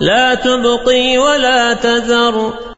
لا تبقي ولا تذر.